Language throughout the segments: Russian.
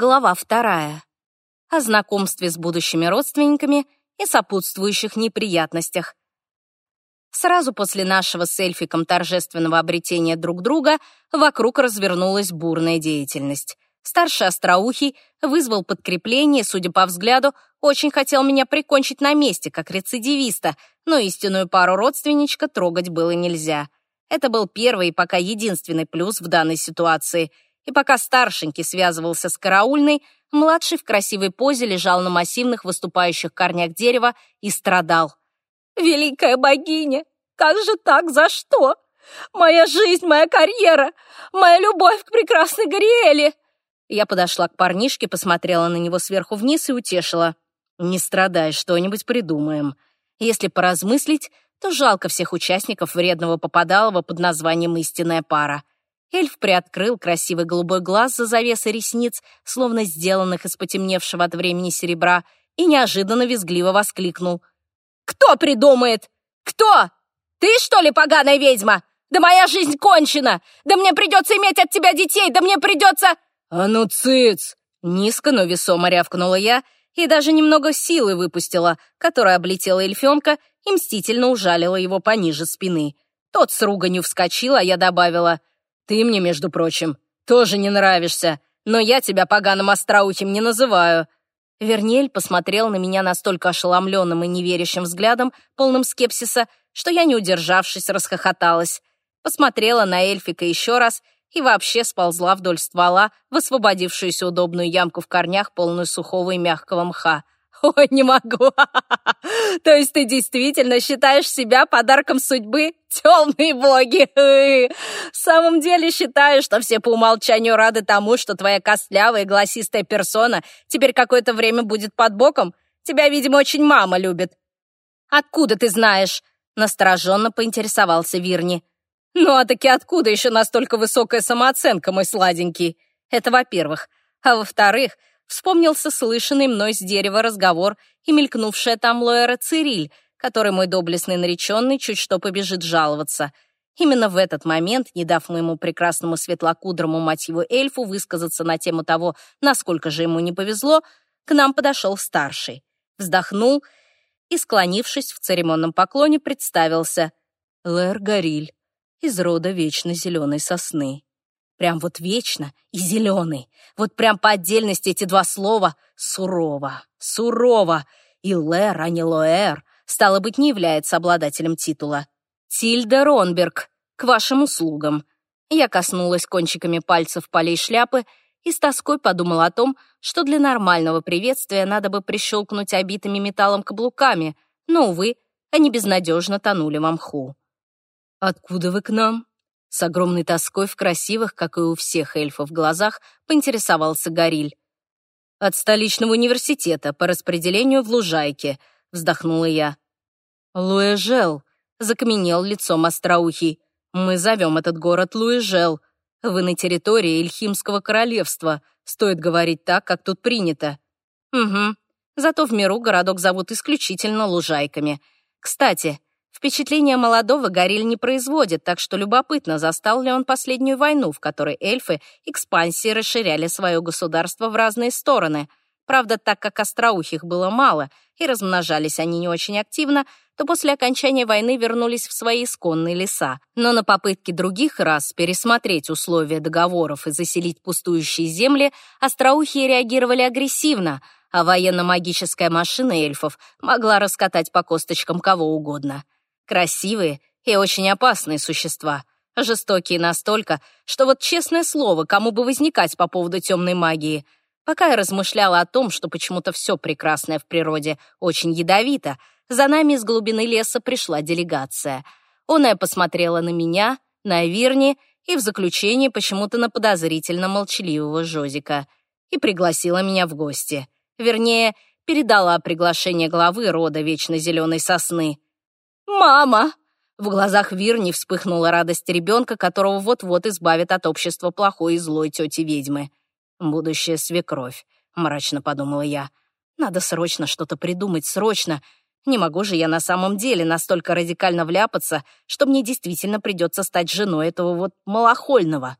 Глава вторая. О знакомстве с будущими родственниками и сопутствующих неприятностях. Сразу после нашего с Эльфиком торжественного обретения друг друга вокруг развернулась бурная деятельность. Старший Остроухий вызвал подкрепление, судя по взгляду, очень хотел меня прикончить на месте, как рецидивиста, но истинную пару родственничка трогать было нельзя. Это был первый и пока единственный плюс в данной ситуации — и пока старшенький связывался с караульной, младший в красивой позе лежал на массивных выступающих корнях дерева и страдал. «Великая богиня! Как же так? За что? Моя жизнь, моя карьера, моя любовь к прекрасной Гориэле!» Я подошла к парнишке, посмотрела на него сверху вниз и утешила. «Не страдай, что-нибудь придумаем. Если поразмыслить, то жалко всех участников вредного попадалова под названием «Истинная пара». Эльф приоткрыл красивый голубой глаз за завесой ресниц, словно сделанных из потемневшего от времени серебра, и неожиданно визгливо воскликнул. «Кто придумает? Кто? Ты, что ли, поганая ведьма? Да моя жизнь кончена! Да мне придется иметь от тебя детей! Да мне придется...» «А ну, цыц!» Низко, но весомо рявкнула я и даже немного силы выпустила, которая облетела эльфенка и мстительно ужалила его пониже спины. Тот с руганью вскочил, а я добавила — ты мне, между прочим, тоже не нравишься, но я тебя поганым остроухим не называю». Вернель посмотрел на меня настолько ошеломленным и неверящим взглядом, полным скепсиса, что я, не удержавшись, расхохоталась. Посмотрела на эльфика еще раз и вообще сползла вдоль ствола в освободившуюся удобную ямку в корнях, полную сухого и мягкого мха. «Ой, не могу! То есть ты действительно считаешь себя подарком судьбы? Темные боги! В самом деле считаю, что все по умолчанию рады тому, что твоя костлявая и гласистая персона теперь какое-то время будет под боком? Тебя, видимо, очень мама любит». «Откуда ты знаешь?» — настороженно поинтересовался Вирни. «Ну, а таки откуда еще настолько высокая самооценка, мой сладенький?» Это во-первых. А во-вторых, вспомнился слышанный мной с дерева разговор и мелькнувшая там Лоэра Цириль, который мой доблестный нареченный чуть что побежит жаловаться. Именно в этот момент, не дав моему прекрасному светлокудрому мать его эльфу высказаться на тему того, насколько же ему не повезло, к нам подошел старший, вздохнул и, склонившись в церемонном поклоне, представился. Лэр Гориль из рода вечно зеленой сосны. Прям вот вечно и зеленый. Вот прям по отдельности эти два слова «сурово», «сурово». И Лэр, а не Лоэр, стало быть, не является обладателем титула. Тильда Ронберг, к вашим услугам. Я коснулась кончиками пальцев полей шляпы и с тоской подумала о том, что для нормального приветствия надо бы прищелкнуть обитыми металлом каблуками, но, увы, они безнадежно тонули во мху. «Откуда вы к нам?» С огромной тоской в красивых, как и у всех эльфов, глазах поинтересовался Гориль. «От столичного университета по распределению в Лужайке», — вздохнула я. «Луэжел», — закаменел лицом остроухий. «Мы зовем этот город Луэжел. Вы на территории Ильхимского королевства. Стоит говорить так, как тут принято». «Угу. Зато в миру городок зовут исключительно Лужайками. Кстати, Впечатление молодого Гориль не производит, так что любопытно, застал ли он последнюю войну, в которой эльфы экспансии расширяли свое государство в разные стороны. Правда, так как остроухих было мало, и размножались они не очень активно, то после окончания войны вернулись в свои исконные леса. Но на попытки других рас пересмотреть условия договоров и заселить пустующие земли остроухие реагировали агрессивно, а военно-магическая машина эльфов могла раскатать по косточкам кого угодно. Красивые и очень опасные существа. Жестокие настолько, что вот честное слово, кому бы возникать по поводу темной магии. Пока я размышляла о том, что почему-то все прекрасное в природе очень ядовито, за нами из глубины леса пришла делегация. Оная посмотрела на меня, на Вирни и в заключение почему-то на подозрительно молчаливого Жозика. И пригласила меня в гости. Вернее, передала приглашение главы рода Вечно Зеленой Сосны. «Мама!» В глазах Вирни вспыхнула радость ребенка, которого вот-вот избавит от общества плохой и злой тети-ведьмы. «Будущая свекровь», — мрачно подумала я. «Надо срочно что-то придумать, срочно. Не могу же я на самом деле настолько радикально вляпаться, что мне действительно придется стать женой этого вот малохольного».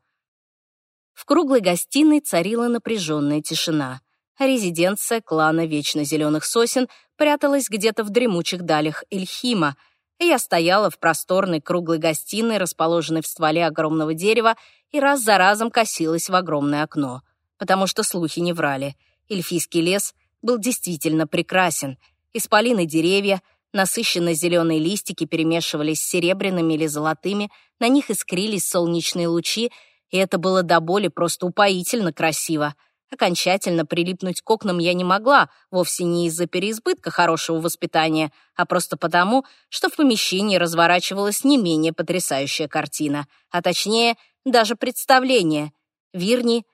В круглой гостиной царила напряженная тишина. Резиденция клана Вечно Зеленых Сосен пряталась где-то в дремучих далях Эльхима, я стояла в просторной круглой гостиной, расположенной в стволе огромного дерева, и раз за разом косилась в огромное окно, потому что слухи не врали. Эльфийский лес был действительно прекрасен. Исполины деревья, насыщенно зеленые листики перемешивались с серебряными или золотыми, на них искрились солнечные лучи, и это было до боли просто упоительно красиво. Окончательно прилипнуть к окнам я не могла, вовсе не из-за переизбытка хорошего воспитания, а просто потому, что в помещении разворачивалась не менее потрясающая картина, а точнее, даже представление. Вирни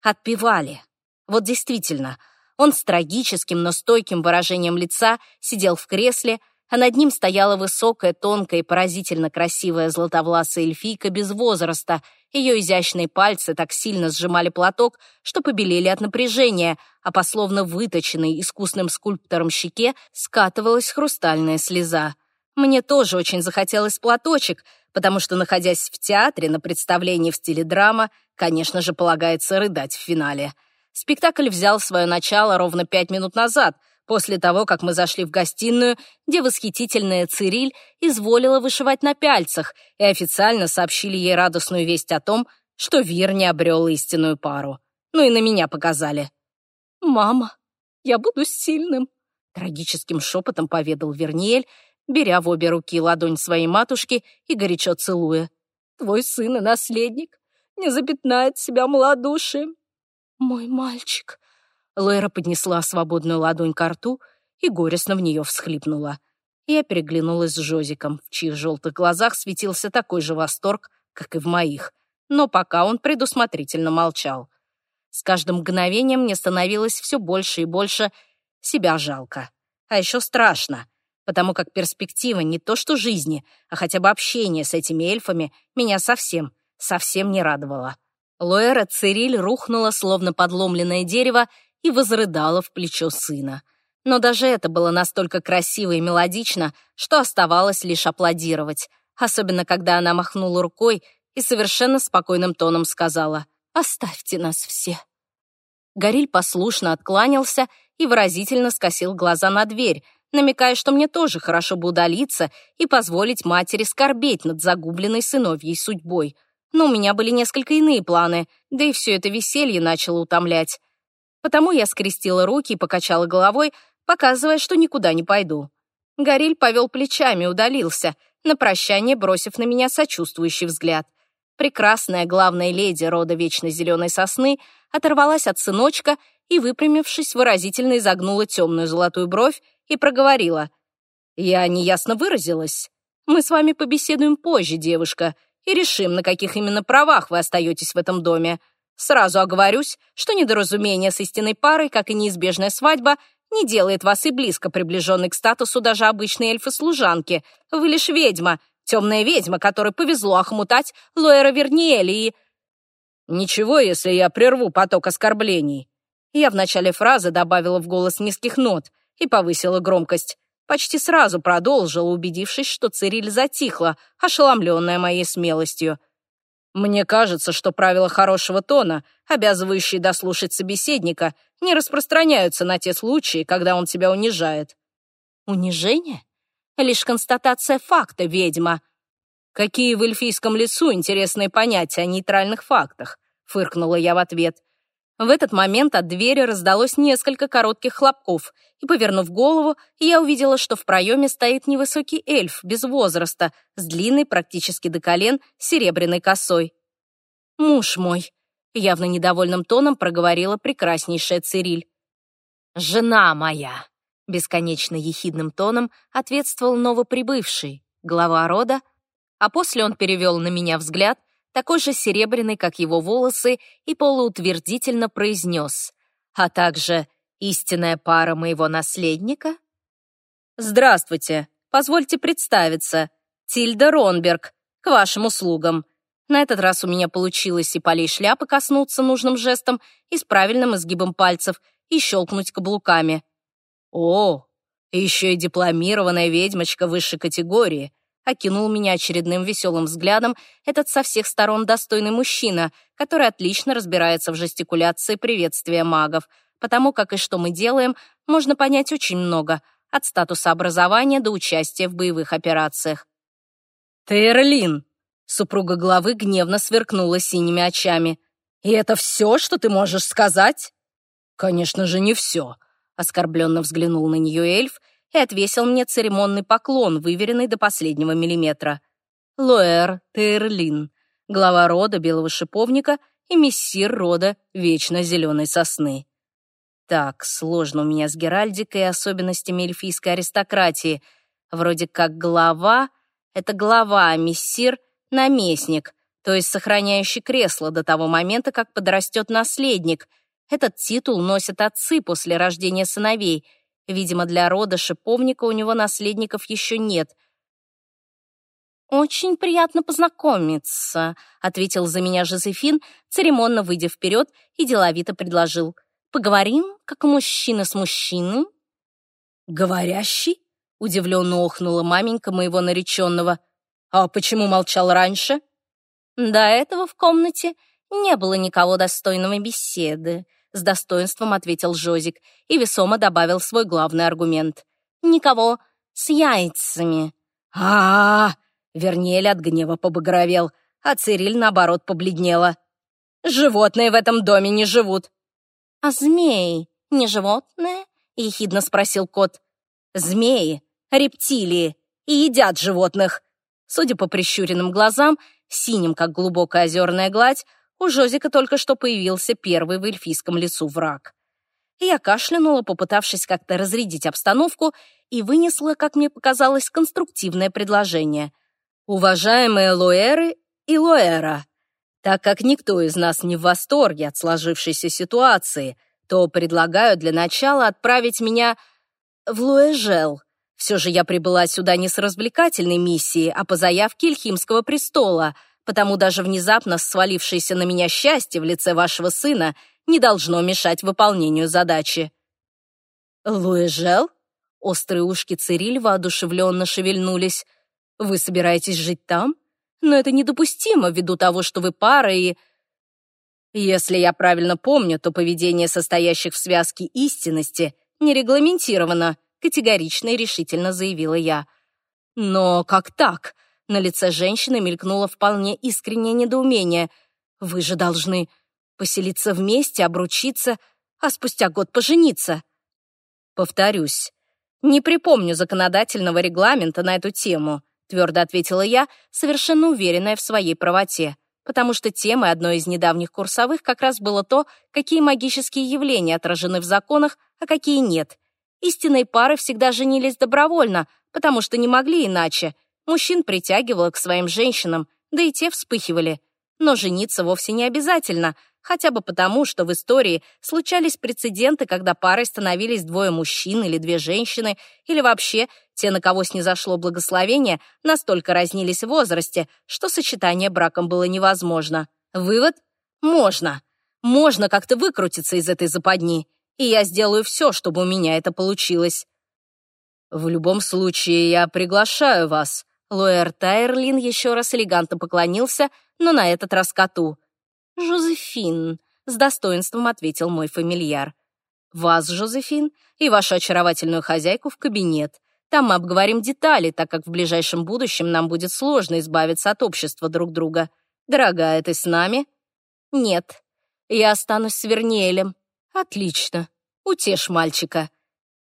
отпевали. Вот действительно, он с трагическим, но стойким выражением лица сидел в кресле, а над ним стояла высокая, тонкая и поразительно красивая златовласая эльфийка без возраста. Ее изящные пальцы так сильно сжимали платок, что побелели от напряжения, а по словно выточенной искусным скульптором щеке скатывалась хрустальная слеза. Мне тоже очень захотелось платочек, потому что, находясь в театре на представлении в стиле драма, конечно же, полагается рыдать в финале. Спектакль взял свое начало ровно пять минут назад — после того, как мы зашли в гостиную, где восхитительная Цириль изволила вышивать на пяльцах и официально сообщили ей радостную весть о том, что Вир не обрел истинную пару. Ну и на меня показали. «Мама, я буду сильным», — трагическим шепотом поведал Верниель, беря в обе руки ладонь своей матушки и горячо целуя. «Твой сын и наследник не запятнает себя малодушием». «Мой мальчик», Лэра поднесла свободную ладонь к рту и горестно в нее всхлипнула. Я переглянулась с Жозиком, в чьих желтых глазах светился такой же восторг, как и в моих. Но пока он предусмотрительно молчал. С каждым мгновением мне становилось все больше и больше себя жалко. А еще страшно, потому как перспектива не то что жизни, а хотя бы общения с этими эльфами меня совсем, совсем не радовала. Лоэра Цириль рухнула, словно подломленное дерево, и возрыдала в плечо сына. Но даже это было настолько красиво и мелодично, что оставалось лишь аплодировать, особенно когда она махнула рукой и совершенно спокойным тоном сказала «Оставьте нас все». Гориль послушно откланялся и выразительно скосил глаза на дверь, намекая, что мне тоже хорошо бы удалиться и позволить матери скорбеть над загубленной сыновьей судьбой. Но у меня были несколько иные планы, да и все это веселье начало утомлять. Потому я скрестила руки и покачала головой, показывая, что никуда не пойду. Гориль повел плечами удалился, на прощание бросив на меня сочувствующий взгляд. Прекрасная главная леди рода Вечной Зеленой Сосны оторвалась от сыночка и, выпрямившись, выразительно изогнула темную золотую бровь и проговорила. «Я неясно выразилась. Мы с вами побеседуем позже, девушка, и решим, на каких именно правах вы остаетесь в этом доме. Сразу оговорюсь, что недоразумение с истинной парой, как и неизбежная свадьба, не делает вас и близко приближенной к статусу даже обычной эльфы-служанки. Вы лишь ведьма, темная ведьма, которой повезло охмутать Лоэра Верниэли и... Ничего, если я прерву поток оскорблений. Я в начале фразы добавила в голос низких нот и повысила громкость. Почти сразу продолжила, убедившись, что Цириль затихла, ошеломленная моей смелостью. Мне кажется, что правила хорошего тона, обязывающие дослушать собеседника, не распространяются на те случаи, когда он тебя унижает. Унижение? Лишь констатация факта, ведьма. Какие в эльфийском лесу интересные понятия о нейтральных фактах, фыркнула я в ответ. В этот момент от двери раздалось несколько коротких хлопков, и, повернув голову, я увидела, что в проеме стоит невысокий эльф без возраста, с длинной, практически до колен, серебряной косой. «Муж мой», — явно недовольным тоном проговорила прекраснейшая Цириль. «Жена моя», — бесконечно ехидным тоном ответствовал новоприбывший, глава рода, а после он перевел на меня взгляд — такой же серебряный, как его волосы, и полуутвердительно произнес, а также истинная пара моего наследника? «Здравствуйте, позвольте представиться. Тильда Ронберг, к вашим услугам». На этот раз у меня получилось и полей шляпы коснуться нужным жестом, и с правильным изгибом пальцев, и щелкнуть каблуками. «О, еще и дипломированная ведьмочка высшей категории. Окинул меня очередным веселым взглядом этот со всех сторон достойный мужчина, который отлично разбирается в жестикуляции приветствия магов, потому как и что мы делаем, можно понять очень много, от статуса образования до участия в боевых операциях. «Тейрлин!» — супруга главы гневно сверкнула синими очами. «И это все, что ты можешь сказать?» «Конечно же, не все», — оскорбленно взглянул на нее эльф и отвесил мне церемонный поклон, выверенный до последнего миллиметра. Лоэр Тейрлин, глава рода Белого Шиповника и мессир рода Вечно Зеленой Сосны. Так, сложно у меня с Геральдикой и особенностями эльфийской аристократии. Вроде как глава — это глава, а мессир — наместник, то есть сохраняющий кресло до того момента, как подрастет наследник. Этот титул носят отцы после рождения сыновей. Видимо, для рода шиповника у него наследников еще нет. «Очень приятно познакомиться», — ответил за меня Жозефин, церемонно выйдя вперед и деловито предложил — Поговорим, как мужчина с мужчиной?» «Говорящий?» — удивленно охнула маменька моего нареченного. «А почему молчал раньше?» «До этого в комнате не было никого достойного беседы», — с достоинством ответил Жозик и весомо добавил свой главный аргумент. «Никого с яйцами». А, -а, -а Вернель от гнева побагровел, а Цириль, наоборот, побледнела. «Животные в этом доме не живут. «А змеи не животные?» — ехидно спросил кот. «Змеи — рептилии и едят животных». Судя по прищуренным глазам, синим, как глубокая озерная гладь, у Жозика только что появился первый в эльфийском лесу враг. Я кашлянула, попытавшись как-то разрядить обстановку, и вынесла, как мне показалось, конструктивное предложение. «Уважаемые Луэры и Луэра, так как никто из нас не в восторге от сложившейся ситуации, то предлагаю для начала отправить меня в Луэжел. Все же я прибыла сюда не с развлекательной миссией, а по заявке Ильхимского престола, потому даже внезапно свалившееся на меня счастье в лице вашего сына не должно мешать выполнению задачи». «Луэжел?» Острые ушки Цириль воодушевленно шевельнулись. «Вы собираетесь жить там?» но это недопустимо ввиду того, что вы пара и... Если я правильно помню, то поведение состоящих в связке истинности не регламентировано, категорично и решительно заявила я. Но как так? На лице женщины мелькнуло вполне искреннее недоумение. Вы же должны поселиться вместе, обручиться, а спустя год пожениться. Повторюсь, не припомню законодательного регламента на эту тему твердо ответила я, совершенно уверенная в своей правоте, потому что темой одной из недавних курсовых как раз было то, какие магические явления отражены в законах, а какие нет. Истинные пары всегда женились добровольно, потому что не могли иначе. Мужчин притягивало к своим женщинам, да и те вспыхивали. Но жениться вовсе не обязательно — хотя бы потому, что в истории случались прецеденты, когда парой становились двое мужчин или две женщины, или вообще те, на кого снизошло благословение, настолько разнились в возрасте, что сочетание браком было невозможно. Вывод — можно. Можно как-то выкрутиться из этой западни, и я сделаю все, чтобы у меня это получилось. В любом случае, я приглашаю вас. Лоэр Тайрлин еще раз элегантно поклонился, но на этот раз коту — «Жозефин», — с достоинством ответил мой фамильяр. «Вас, Жозефин, и вашу очаровательную хозяйку в кабинет. Там мы обговорим детали, так как в ближайшем будущем нам будет сложно избавиться от общества друг друга. Дорогая, ты с нами?» «Нет, я останусь с Верниелем». «Отлично. Утешь мальчика».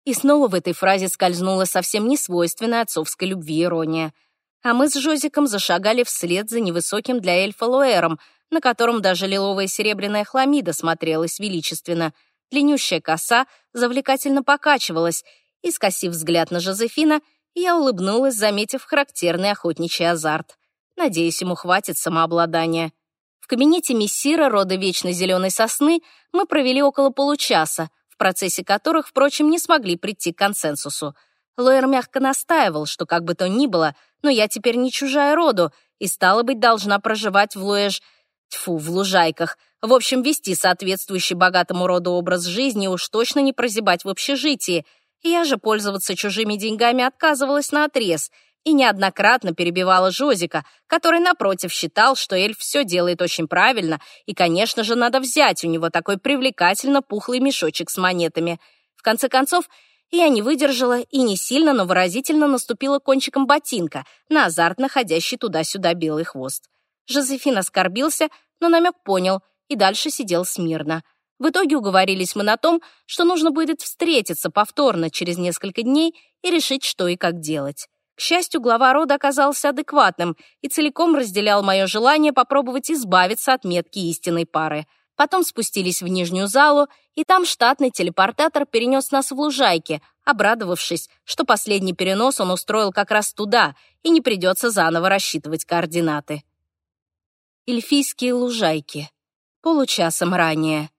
И снова в этой фразе скользнула совсем несвойственная отцовской любви ирония. А мы с Жозиком зашагали вслед за невысоким для эльфа Луэром, на котором даже лиловая серебряная хламида смотрелась величественно. Длиннющая коса завлекательно покачивалась, и, скосив взгляд на Жозефина, я улыбнулась, заметив характерный охотничий азарт. Надеюсь, ему хватит самообладания. В кабинете мессира рода Вечной Зеленой Сосны мы провели около получаса, в процессе которых, впрочем, не смогли прийти к консенсусу. Лоер мягко настаивал, что как бы то ни было, но я теперь не чужая роду и, стало быть, должна проживать в Луэж Тьфу, в лужайках. В общем, вести соответствующий богатому роду образ жизни уж точно не прозябать в общежитии. Я же пользоваться чужими деньгами отказывалась наотрез, и неоднократно перебивала Жозика, который, напротив, считал, что эльф все делает очень правильно, и, конечно же, надо взять у него такой привлекательно пухлый мешочек с монетами. В конце концов, я не выдержала и не сильно, но выразительно наступила кончиком ботинка на азартно ходящий туда-сюда белый хвост. Жозефин оскорбился, но намек понял и дальше сидел смирно. В итоге уговорились мы на том, что нужно будет встретиться повторно через несколько дней и решить, что и как делать. К счастью, глава рода оказался адекватным и целиком разделял мое желание попробовать избавиться от метки истинной пары. Потом спустились в нижнюю залу, и там штатный телепортатор перенес нас в лужайки, обрадовавшись, что последний перенос он устроил как раз туда, и не придется заново рассчитывать координаты. Эльфийские лужайки. Получасом ранее.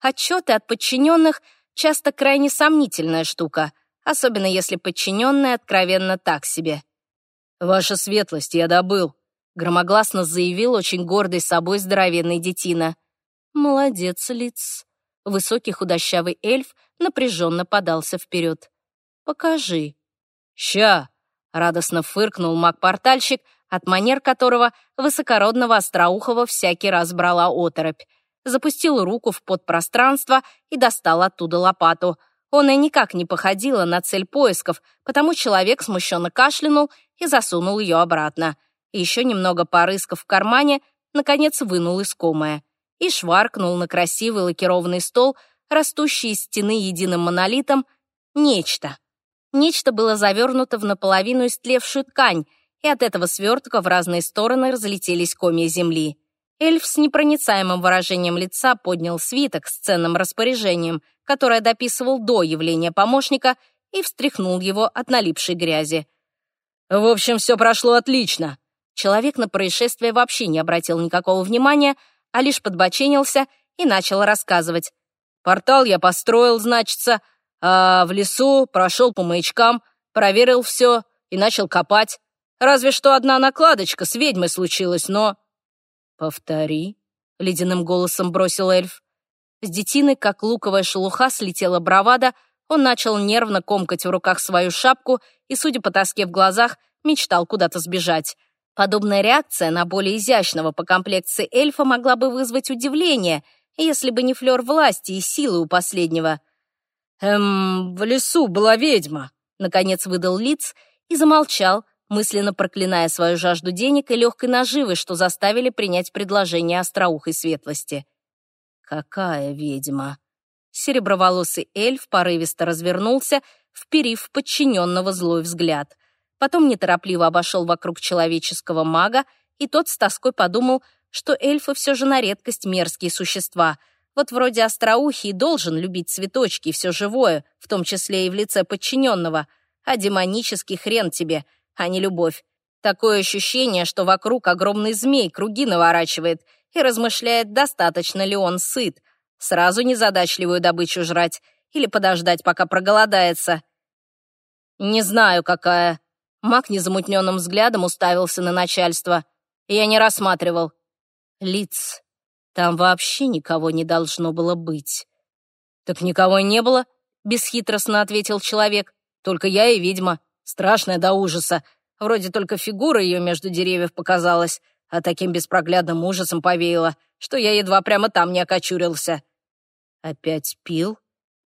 Отчеты от подчиненных часто крайне сомнительная штука, особенно если подчиненные откровенно так себе. «Ваша светлость, я добыл», — громогласно заявил очень гордый собой здоровенный детина. «Молодец, Лиц». Высокий худощавый эльф напряженно подался вперед. «Покажи». «Ща!» — радостно фыркнул маг-портальщик, от манер которого высокородного остроухого всякий раз брала оторопь запустил руку в подпространство и достал оттуда лопату. Он и никак не походила на цель поисков, потому человек смущенно кашлянул и засунул ее обратно. еще немного порыскав в кармане, наконец вынул искомое и шваркнул на красивый лакированный стол, растущий из стены единым монолитом, нечто. Нечто было завернуто в наполовину истлевшую ткань, и от этого свертка в разные стороны разлетелись комья земли. Эльф с непроницаемым выражением лица поднял свиток с ценным распоряжением, которое дописывал до явления помощника, и встряхнул его от налипшей грязи. «В общем, все прошло отлично». Человек на происшествие вообще не обратил никакого внимания, а лишь подбоченился и начал рассказывать. «Портал я построил, значится, а в лесу прошел по маячкам, проверил все и начал копать. Разве что одна накладочка с ведьмой случилась, но...» «Повтори», — ледяным голосом бросил эльф. С детины, как луковая шелуха, слетела бравада, он начал нервно комкать в руках свою шапку и, судя по тоске в глазах, мечтал куда-то сбежать. Подобная реакция на более изящного по комплекции эльфа могла бы вызвать удивление, если бы не флёр власти и силы у последнего. «Эм, в лесу была ведьма», — наконец выдал лиц и замолчал, мысленно проклиная свою жажду денег и легкой наживы, что заставили принять предложение остроухой светлости. «Какая ведьма!» Сереброволосый эльф порывисто развернулся, вперив подчиненного злой взгляд. Потом неторопливо обошел вокруг человеческого мага, и тот с тоской подумал, что эльфы все же на редкость мерзкие существа. Вот вроде остроухий должен любить цветочки и все живое, в том числе и в лице подчиненного. А демонический хрен тебе — а не любовь. Такое ощущение, что вокруг огромный змей круги наворачивает и размышляет, достаточно ли он сыт. Сразу незадачливую добычу жрать или подождать, пока проголодается. «Не знаю, какая». Мак незамутненным взглядом уставился на начальство. Я не рассматривал. Лиц. Там вообще никого не должно было быть. «Так никого и не было», — бесхитростно ответил человек. «Только я и ведьма. Страшная до ужаса. Вроде только фигура ее между деревьев показалась, а таким беспроглядным ужасом повеяло, что я едва прямо там не окочурился. Опять пил?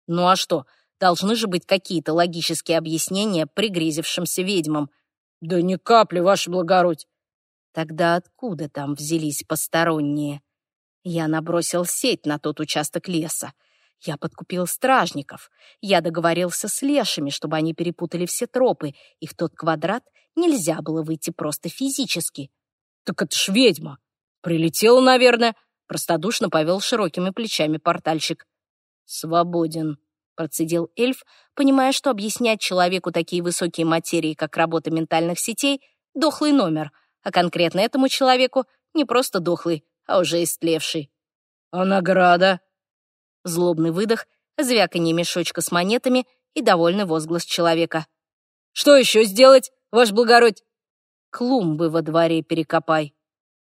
Ну а что, должны же быть какие-то логические объяснения пригрезившимся ведьмам. Да ни капли, ваше благородь. Тогда откуда там взялись посторонние? Я набросил сеть на тот участок леса. Я подкупил стражников. Я договорился с лешими, чтобы они перепутали все тропы, и в тот квадрат нельзя было выйти просто физически. «Так это ж ведьма! Прилетела, наверное!» Простодушно повел широкими плечами портальщик. «Свободен», — процедил эльф, понимая, что объяснять человеку такие высокие материи, как работа ментальных сетей, — дохлый номер, а конкретно этому человеку не просто дохлый, а уже истлевший. «А награда?» Злобный выдох, звяканье мешочка с монетами и довольный возглас человека. «Что еще сделать, ваш благородь?» «Клумбы во дворе перекопай».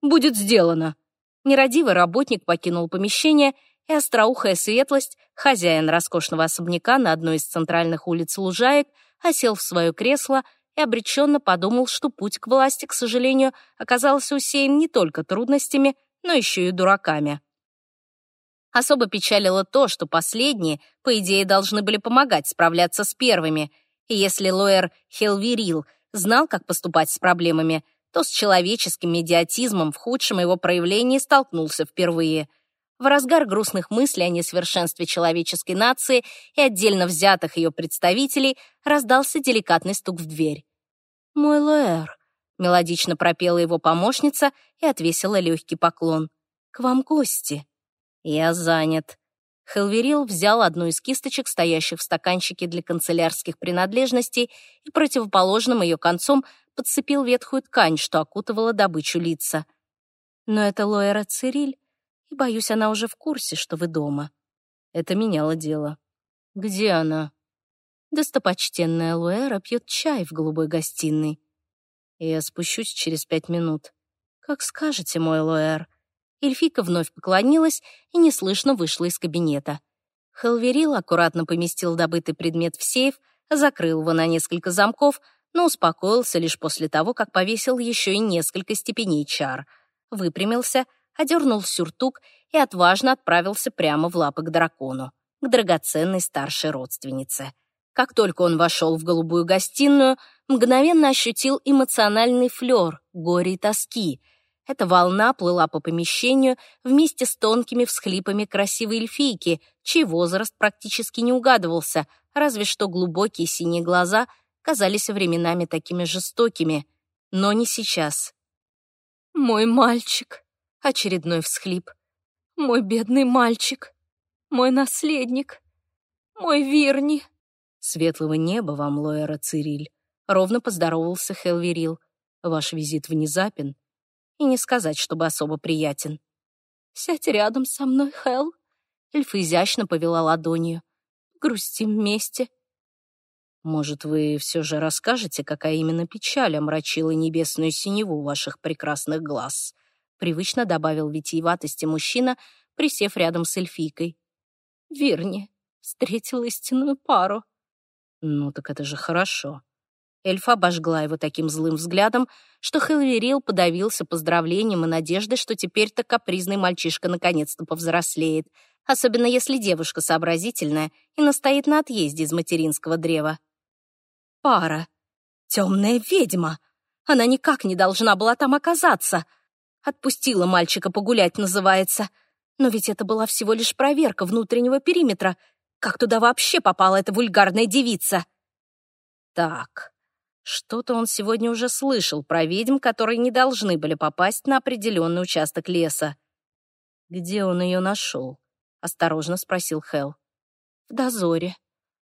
«Будет сделано». Нерадивый работник покинул помещение, и остроухая светлость, хозяин роскошного особняка на одной из центральных улиц Лужаек, осел в свое кресло и обреченно подумал, что путь к власти, к сожалению, оказался усеян не только трудностями, но еще и дураками. Особо печалило то, что последние, по идее, должны были помогать справляться с первыми. И если Лоэр Хелвирил знал, как поступать с проблемами, то с человеческим медиатизмом в худшем его проявлении столкнулся впервые. В разгар грустных мыслей о несовершенстве человеческой нации и отдельно взятых ее представителей раздался деликатный стук в дверь. «Мой Лоэр», — мелодично пропела его помощница и отвесила легкий поклон. «К вам гости». «Я занят». Хелверил взял одну из кисточек, стоящих в стаканчике для канцелярских принадлежностей, и противоположным ее концом подцепил ветхую ткань, что окутывала добычу лица. «Но это Лоэра Цириль, и, боюсь, она уже в курсе, что вы дома». Это меняло дело. «Где она?» Достопочтенная Луэра пьет чай в голубой гостиной. Я спущусь через пять минут. Как скажете, мой Луэр. Эльфика вновь поклонилась и неслышно вышла из кабинета. Хелверил аккуратно поместил добытый предмет в сейф, закрыл его на несколько замков, но успокоился лишь после того, как повесил еще и несколько степеней чар. Выпрямился, одернул сюртук и отважно отправился прямо в лапы к дракону, к драгоценной старшей родственнице. Как только он вошел в голубую гостиную, мгновенно ощутил эмоциональный флер, горе и тоски — эта волна плыла по помещению вместе с тонкими всхлипами красивой эльфийки, чей возраст практически не угадывался, разве что глубокие синие глаза казались временами такими жестокими. Но не сейчас. «Мой мальчик!» — очередной всхлип. «Мой бедный мальчик! Мой наследник! Мой Вирни!» «Светлого неба вам, Лоэра Цириль!» — ровно поздоровался Хелверил. «Ваш визит внезапен, и не сказать, чтобы особо приятен. «Сядь рядом со мной, Хелл», — эльфа изящно повела ладонью. «Грустим вместе». «Может, вы все же расскажете, какая именно печаль омрачила небесную синеву ваших прекрасных глаз?» Привычно добавил витиеватости мужчина, присев рядом с эльфийкой. «Верни, встретил истинную пару». «Ну так это же хорошо», Эльфа обожгла его таким злым взглядом, что Хелверил подавился поздравлением и надеждой, что теперь-то капризный мальчишка наконец-то повзрослеет, особенно если девушка сообразительная и настоит на отъезде из материнского древа. Пара. Темная ведьма. Она никак не должна была там оказаться. Отпустила мальчика погулять, называется. Но ведь это была всего лишь проверка внутреннего периметра. Как туда вообще попала эта вульгарная девица? Так, что-то он сегодня уже слышал про ведьм, которые не должны были попасть на определенный участок леса. «Где он ее нашел?» — осторожно спросил Хел. «В дозоре».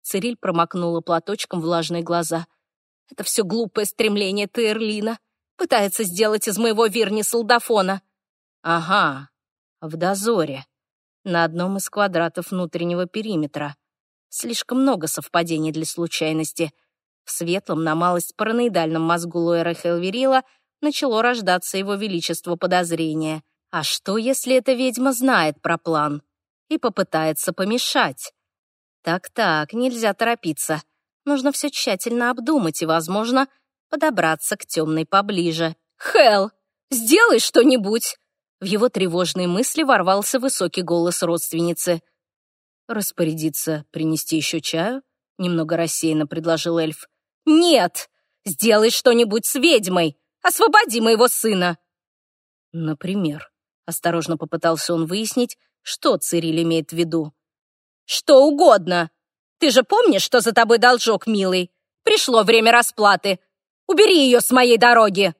Цириль промокнула платочком влажные глаза. «Это все глупое стремление Тейрлина. Пытается сделать из моего Вирни солдафона». «Ага, в дозоре. На одном из квадратов внутреннего периметра. Слишком много совпадений для случайности». В светлом, на малость параноидальном мозгу Лоэра Хелверила начало рождаться его величество подозрения. А что, если эта ведьма знает про план и попытается помешать? Так-так, нельзя торопиться. Нужно все тщательно обдумать и, возможно, подобраться к темной поближе. «Хел, сделай что-нибудь!» В его тревожные мысли ворвался высокий голос родственницы. «Распорядиться, принести еще чаю?» — немного рассеянно предложил эльф. «Нет! Сделай что-нибудь с ведьмой! Освободи моего сына!» «Например», — осторожно попытался он выяснить, что Цириль имеет в виду. «Что угодно! Ты же помнишь, что за тобой должок, милый? Пришло время расплаты! Убери ее с моей дороги!»